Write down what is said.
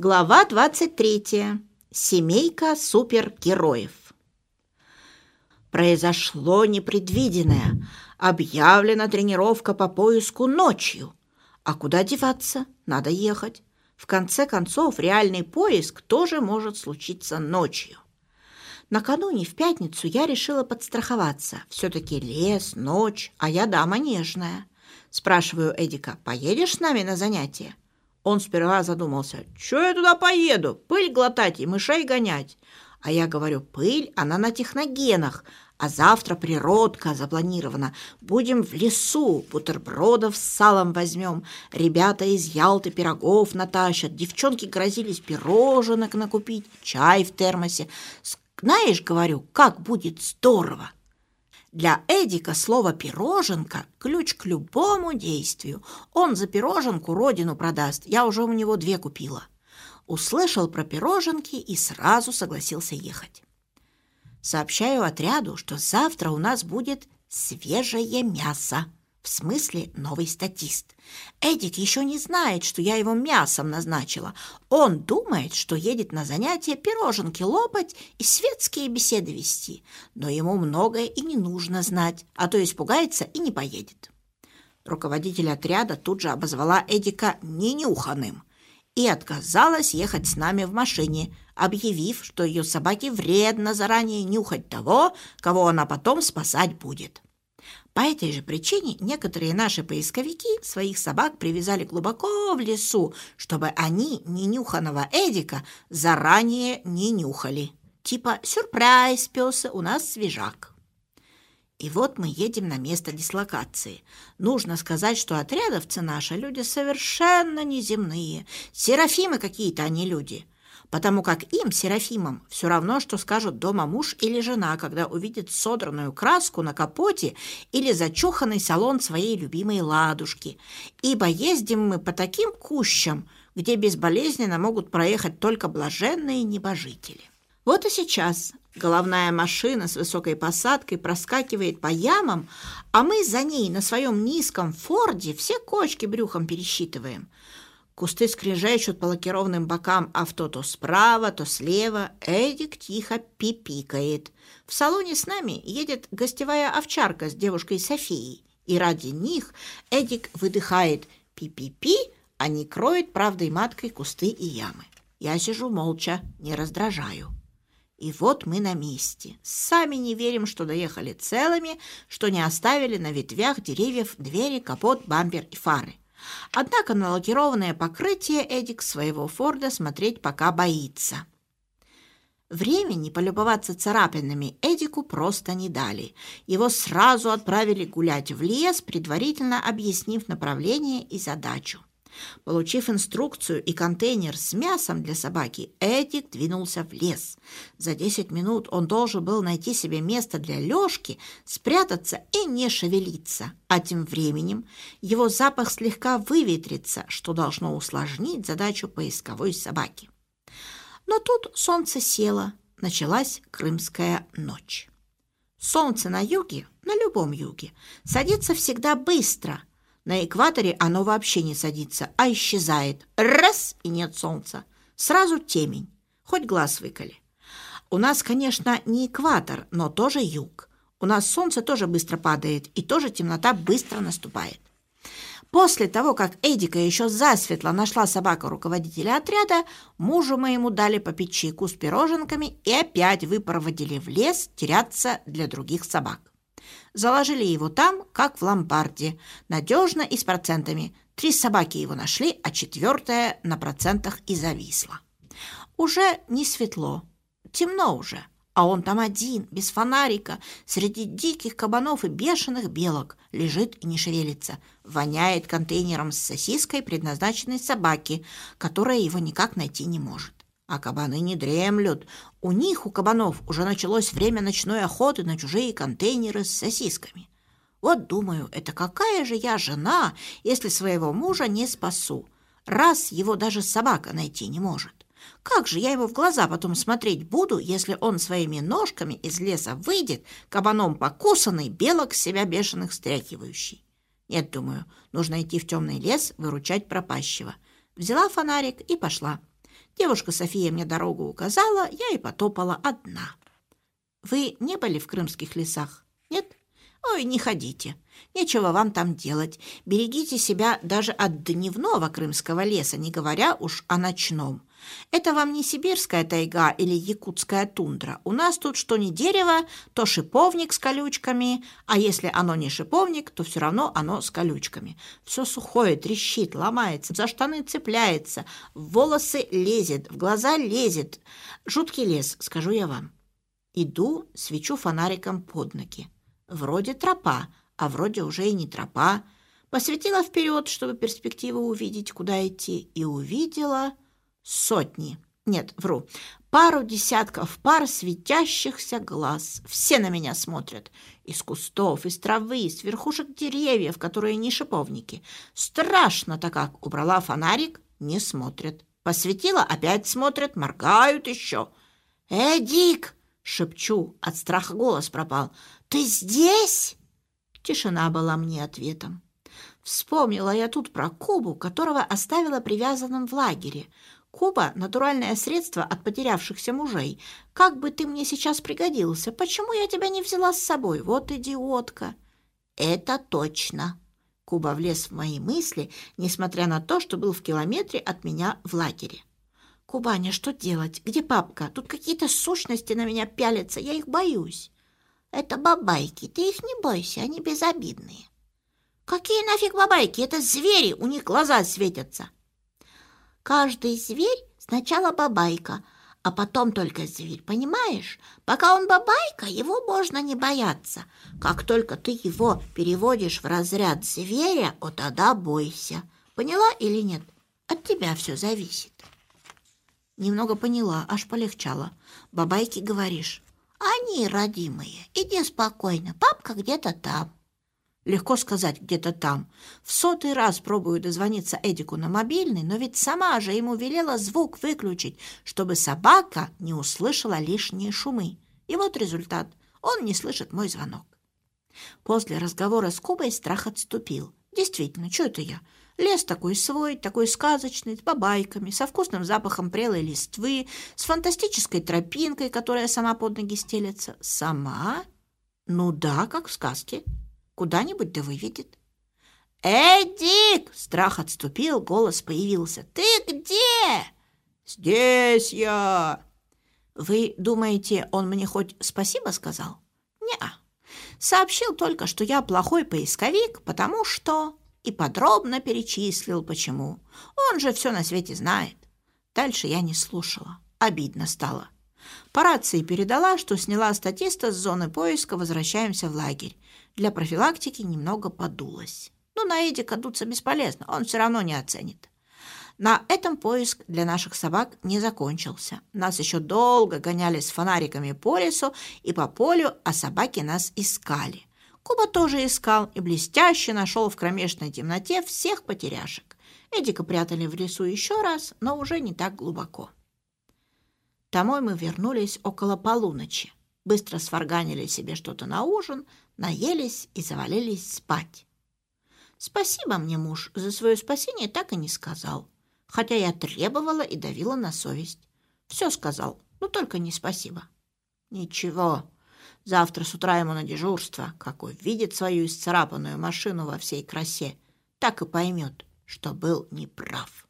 Глава 23. Семейка супергероев. Произошло непредвиденное. Объявлена тренировка по поиску ночью. А куда деваться? Надо ехать. В конце концов, реальный поиск тоже может случиться ночью. Накануне в пятницу я решила подстраховаться. Все-таки лес, ночь, а я дама нежная. Спрашиваю Эдика, поедешь с нами на занятия? Он сперва задумался, что я туда поеду, пыль глотать и мышей гонять. А я говорю, пыль, она на техногенах, а завтра природка запланирована. Будем в лесу, бутербродов с салом возьмем. Ребята из Ялты пирогов натащат. Девчонки грозились пироженок накупить, чай в термосе. Знаешь, говорю, как будет здорово. Для Эдика слово «пироженка» – ключ к любому действию. Он за пироженку родину продаст. Я уже у него две купила. Услышал про пироженки и сразу согласился ехать. Сообщаю отряду, что завтра у нас будет свежее мясо. В смысле, новый статист. Эдик еще не знает, что я его мясом назначила. Он думает, что едет на занятия пироженки лопать и светские беседы вести. Но ему многое и не нужно знать, а то испугается и не поедет. Руководитель отряда тут же обозвала Эдика ненюханным и отказалась ехать с нами в машине, объявив, что ее собаке вредно заранее нюхать того, кого она потом спасать будет. По этой же причине некоторые наши поисковики своих собак привязали глубоко в лесу, чтобы они ненюханого Эдика заранее не нюхали. Типа «сюрприз, пёсы, у нас свежак». И вот мы едем на место дислокации. Нужно сказать, что отрядовцы наши люди совершенно неземные. Серафимы какие-то они люди потому как им, Серафимам, все равно, что скажут дома муж или жена, когда увидит содранную краску на капоте или зачуханный салон своей любимой ладушки. Ибо ездим мы по таким кущам, где безболезненно могут проехать только блаженные небожители. Вот и сейчас головная машина с высокой посадкой проскакивает по ямам, а мы за ней на своем низком форде все кочки брюхом пересчитываем – Кусты скрежещут по лакированным бокам авто то справа, то слева. Эдик тихо пипикает. В салоне с нами едет гостевая овчарка с девушкой Софией. И ради них Эдик выдыхает пи-пи-пи, а не кроет правдой маткой кусты и ямы. Я сижу молча, не раздражаю. И вот мы на месте. Сами не верим, что доехали целыми, что не оставили на ветвях деревьев двери, капот, бампер и фары. Однако на лакированное покрытие Эдик своего Форда смотреть пока боится. Времени полюбоваться царапинами Эдику просто не дали. Его сразу отправили гулять в лес, предварительно объяснив направление и задачу. Получив инструкцию и контейнер с мясом для собаки, Эдик двинулся в лес. За десять минут он должен был найти себе место для лёжки, спрятаться и не шевелиться. А тем временем его запах слегка выветрится, что должно усложнить задачу поисковой собаки. Но тут солнце село, началась крымская ночь. Солнце на юге, на любом юге, садится всегда быстро – на экваторе оно вообще не садится, а исчезает. Раз — и нет солнца. Сразу темень. Хоть глаз выколи. У нас, конечно, не экватор, но тоже юг. У нас солнце тоже быстро падает, и тоже темнота быстро наступает. После того, как Эдика еще засветло нашла собака руководителя отряда, мужу моему дали попить чайку с пироженками и опять выпроводили в лес теряться для других собак. Заложили его там, как в ломбарде, надежно и с процентами. Три собаки его нашли, а четвертая на процентах и зависла. Уже не светло, темно уже, а он там один, без фонарика, среди диких кабанов и бешеных белок, лежит и не шевелится, воняет контейнером с сосиской, предназначенной собаке, которая его никак найти не может. А кабаны не дремлют. У них, у кабанов, уже началось время ночной охоты на чужие контейнеры с сосисками. Вот думаю, это какая же я жена, если своего мужа не спасу, раз его даже собака найти не может. Как же я ему в глаза потом смотреть буду, если он своими ножками из леса выйдет, кабаном покусанный, белок себя бешеных стряхивающий? Нет, думаю, нужно идти в темный лес, выручать пропащего. Взяла фонарик и пошла. Девушка София мне дорогу указала, я и потопала одна. Вы не были в крымских лесах? Нет? Ой, не ходите. Нечего вам там делать. Берегите себя даже от дневного крымского леса, не говоря уж о ночном. Это вам не сибирская тайга или якутская тундра. У нас тут что не дерево, то шиповник с колючками, а если оно не шиповник, то все равно оно с колючками. Все сухое, трещит, ломается, за штаны цепляется, в волосы лезет, в глаза лезет. Жуткий лес, скажу я вам. Иду, свечу фонариком под ноги. Вроде тропа, а вроде уже и не тропа. Посветила вперед, чтобы перспективу увидеть, куда идти, и увидела сотни. Нет, вру. Пару десятков пар светящихся глаз. Все на меня смотрят. Из кустов, из травы, из верхушек деревьев, которые не шиповники. Страшно-то как. Убрала фонарик, не смотрят. Посветила, опять смотрят, моргают еще. «Э, Дик!» — шепчу. От страха голос пропал. «Ты здесь?» Тишина была мне ответом. Вспомнила я тут про Кубу, которого оставила привязанным в лагере. Куба — натуральное средство от потерявшихся мужей. Как бы ты мне сейчас пригодился? Почему я тебя не взяла с собой? Вот идиотка!» «Это точно!» Куба влез в мои мысли, несмотря на то, что был в километре от меня в лагере. «Кубаня, что делать? Где папка? Тут какие-то сущности на меня пялятся, я их боюсь». «Это бабайки, ты их не бойся, они безобидные». «Какие нафиг бабайки? Это звери, у них глаза светятся». Каждый зверь сначала бабайка, а потом только зверь, понимаешь? Пока он бабайка, его можно не бояться. Как только ты его переводишь в разряд зверя, вот тогда бойся. Поняла или нет? От тебя все зависит. Немного поняла, аж полегчало. Бабайки говоришь. Они родимые. Иди спокойно, папка где-то там. Легко сказать, где-то там. В сотый раз пробую дозвониться Эдику на мобильный, но ведь сама же ему велела звук выключить, чтобы собака не услышала лишние шумы. И вот результат. Он не слышит мой звонок. После разговора с Кубой страх отступил. Действительно, что это я? Лес такой свой, такой сказочный, с бабайками, со вкусным запахом прелой листвы, с фантастической тропинкой, которая сама под ноги стелется. Сама? Ну да, как в сказке. Куда-нибудь да выведет. «Эдик!» — страх отступил, голос появился. «Ты где?» «Здесь я!» «Вы думаете, он мне хоть спасибо сказал?» «Не-а. Сообщил только, что я плохой поисковик, потому что...» И подробно перечислил, почему. Он же все на свете знает. Дальше я не слушала. Обидно стало. По рации передала, что сняла статиста с зоны поиска «Возвращаемся в лагерь». Для профилактики немного подулась. Но на Эдика дуться бесполезно, он все равно не оценит. На этом поиск для наших собак не закончился. Нас еще долго гоняли с фонариками по лесу и по полю, а собаки нас искали. Куба тоже искал и блестяще нашел в кромешной темноте всех потеряшек. Эдика прятали в лесу еще раз, но уже не так глубоко. Домой мы вернулись около полуночи. Быстро сварганили себе что-то на ужин, наелись и завалились спать. Спасибо мне муж за свое спасение так и не сказал, хотя я требовала и давила на совесть. Все сказал, но только не спасибо. Ничего, завтра с утра ему на дежурство, как увидит свою исцарапанную машину во всей красе, так и поймет, что был неправ.